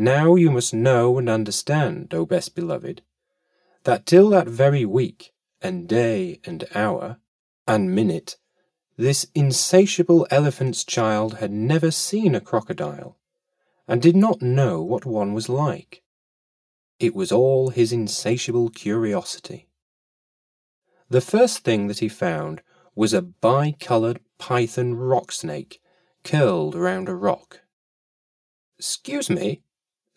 Now you must know and understand, O best beloved, that till that very week, and day, and hour, and minute, this insatiable elephant's child had never seen a crocodile, and did not know what one was like. It was all his insatiable curiosity. The first thing that he found was a bi-coloured python rock snake curled round a rock. Excuse me,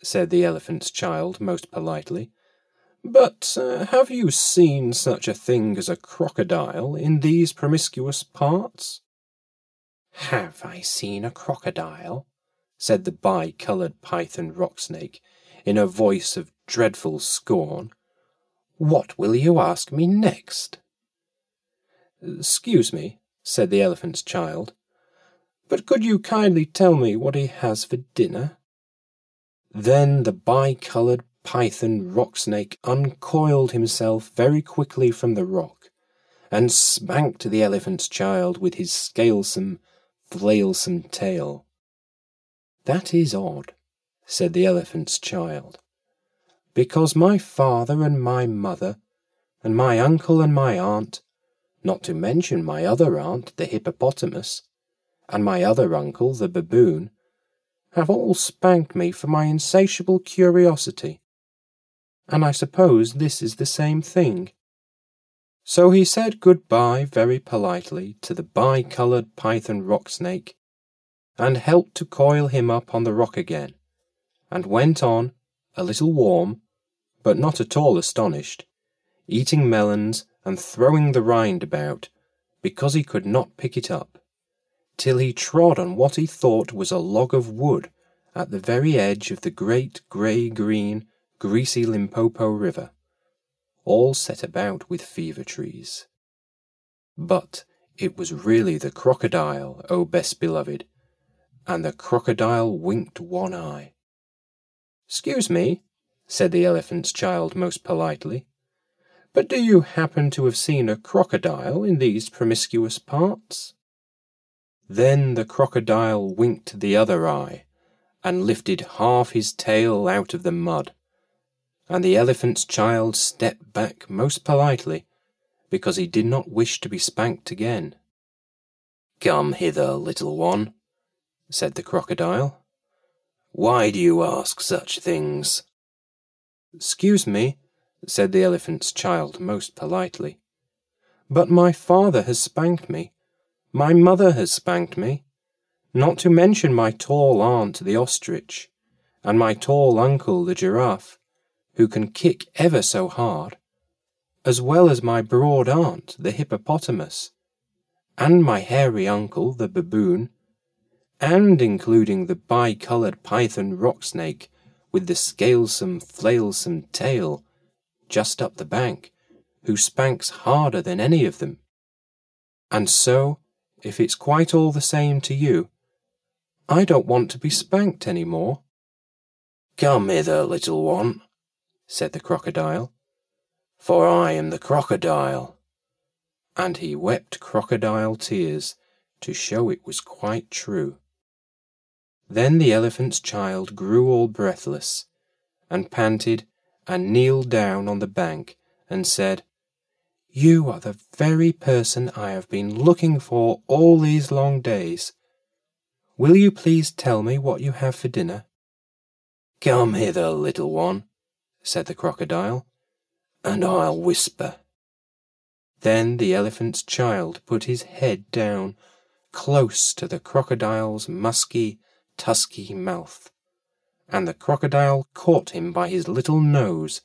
said the elephant's child most politely, but uh, have you seen such a thing as a crocodile in these promiscuous parts? Have I seen a crocodile? said the bi-coloured python rock snake in a voice of dreadful scorn. What will you ask me next? Excuse me, said the elephant's child, but could you kindly tell me what he has for dinner? Then the bi-coloured python rock snake uncoiled himself very quickly from the rock, and spanked the elephant's child with his scalesome, flailsome tail. That is odd, said the elephant's child, because my father and my mother, and my uncle and my aunt, not to mention my other aunt, the hippopotamus, and my other uncle, the baboon, have all spanked me for my insatiable curiosity and I suppose this is the same thing. So he said good-bye very politely to the bi-coloured python rock snake, and helped to coil him up on the rock again, and went on, a little warm, but not at all astonished, eating melons and throwing the rind about, because he could not pick it up, till he trod on what he thought was a log of wood at the very edge of the great grey-green greasy Limpopo River, all set about with fever trees. But it was really the crocodile, O best beloved, and the crocodile winked one eye. Excuse me, said the elephant's child most politely, but do you happen to have seen a crocodile in these promiscuous parts? Then the crocodile winked the other eye, and lifted half his tail out of the mud, and the elephant's child stepped back most politely, because he did not wish to be spanked again. Come hither, little one, said the crocodile. Why do you ask such things? Excuse me, said the elephant's child most politely, but my father has spanked me, my mother has spanked me, not to mention my tall aunt the ostrich, and my tall uncle the giraffe, who can kick ever so hard, as well as my broad aunt, the hippopotamus, and my hairy uncle, the baboon, and including the bi-coloured python rock snake with the scalesome, flailsome tail just up the bank, who spanks harder than any of them. And so, if it's quite all the same to you, I don't want to be spanked any more. Come hither, little one, said the crocodile, for I am the crocodile. And he wept crocodile tears to show it was quite true. Then the elephant's child grew all breathless, and panted, and kneeled down on the bank, and said, You are the very person I have been looking for all these long days. Will you please tell me what you have for dinner? Come hither, little one, said the crocodile, and I'll whisper. Then the elephant's child put his head down close to the crocodile's musky, tusky mouth, and the crocodile caught him by his little nose,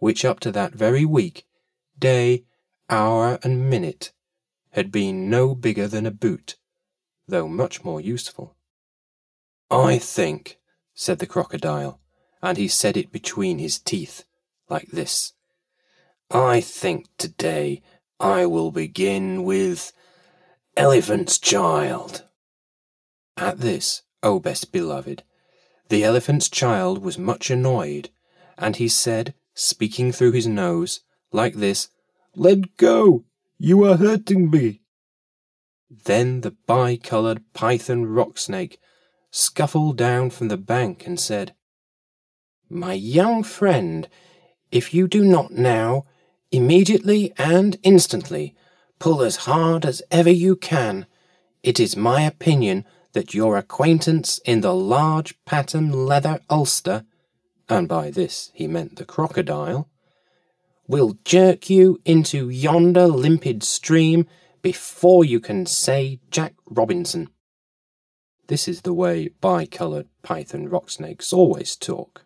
which up to that very week, day, hour, and minute had been no bigger than a boot, though much more useful. I think, said the crocodile, and he said it between his teeth, like this. I think today I will begin with Elephant's Child. At this, O best beloved, the elephant's child was much annoyed, and he said, speaking through his nose, like this, Let go! You are hurting me! Then the bi-coloured python rock snake scuffled down from the bank and said, My young friend, if you do not now, immediately and instantly, pull as hard as ever you can, it is my opinion that your acquaintance in the large pattern leather ulster, and by this he meant the crocodile, will jerk you into yonder limpid stream before you can say Jack Robinson. This is the way bi-coloured python rock snakes always talk.